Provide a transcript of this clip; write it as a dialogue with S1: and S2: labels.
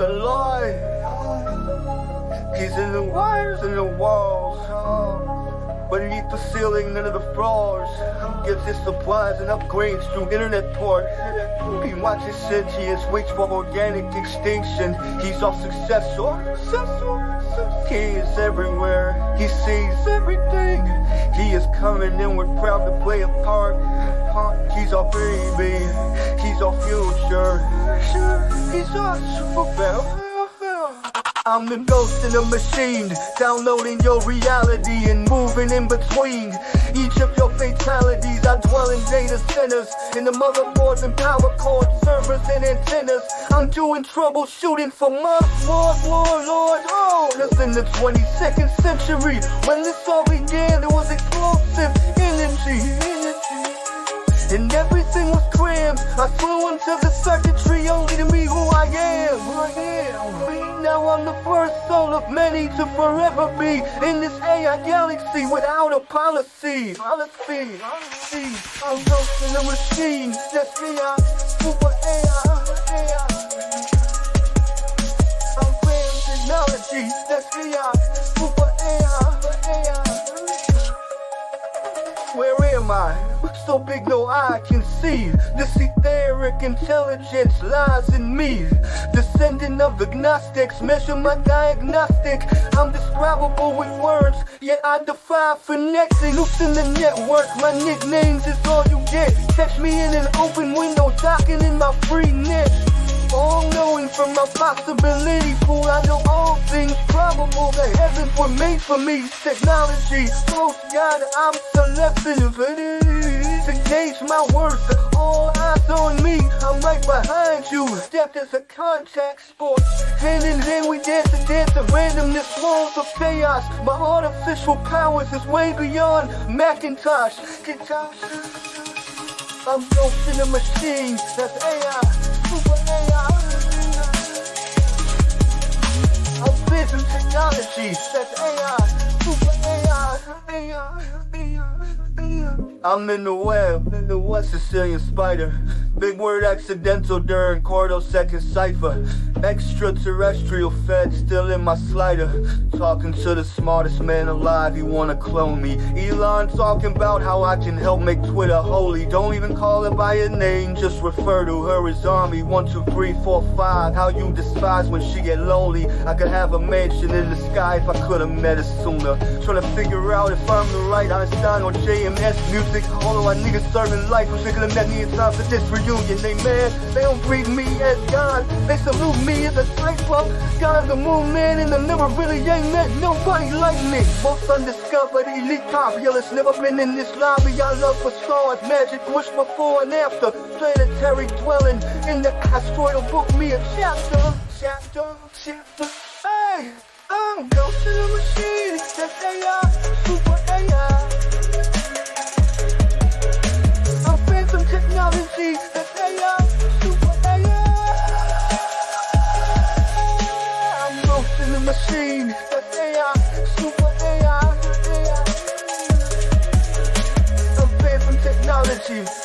S1: the. He's in the wires and the walls. Beneath the ceiling, none the floors. Gets his supplies and upgrades through internet ports. He watches sentience, waits for organic extinction. He's all successor. He is everywhere. He sees everything. He is coming and we're proud to play a part. He's our baby. He's our future. I'm the ghost in a machine, downloading your reality and moving in between each of your fatalities. I dwell in data centers, in the motherboards and power cord servers and antennas. I'm doing troubleshooting for my Lord, Lord, Lord. Oh, that's in the 22nd century. When this all began, there was explosive energy. And everything was crammed. I flew into the circuitry only to I'm the first soul of many to forever be in this AI galaxy without a policy. Policy, policy. I'm in a machine. That's AI, super AI, AI. I'm playing technology. That's AI, super AI, AI. Where am I? So big no eye can see. This etheric intelligence lies in me. Descendant of the Gnostics, measure my diagnostic. I'm describable with words, yet I defy finessing. Loosen the network, my nicknames is all you get. Catch me in an open window, docking in my free net. All knowing from my possibility pool, I know all things probable. The heavens were made for me. Technology, close God, I'm celestial gauge my worth. All eyes on me, I'm right behind you. Death is a contact sport. Hand in hand, we dance and dance of randomness, walls of chaos. My artificial powers is way beyond Macintosh. I'm ghost in a machine, that's AI, super AI. I'm vision technology, that's AI, super AI, AI, AI. I'm in the web, in the West Sicilian spider. Big word accidental during quarter second cipher. Extraterrestrial fed still in my slider. Talking to the smartest man alive, he wanna clone me. Elon talking about how I can help make Twitter holy. Don't even call her by her name, just refer to her as army. One, two, three, four, five. How you despise when she get lonely. I could have a mansion in the sky if I could've met her sooner. Trying to figure out if I'm the right Einstein or JMS music. All of my niggas serving life, they could've met me in time for this reunion. They mad, they don't treat me as God. They salute me as a of God, the moon man in the never really ain't met nobody like me. Most undiscovered, elite populace, never been in this lobby. I love for stars, magic, wish before and after. Planetary dwelling in the asteroidal book, me a chapter, chapter, chapter. Hey, I'm ghost in the machine. you.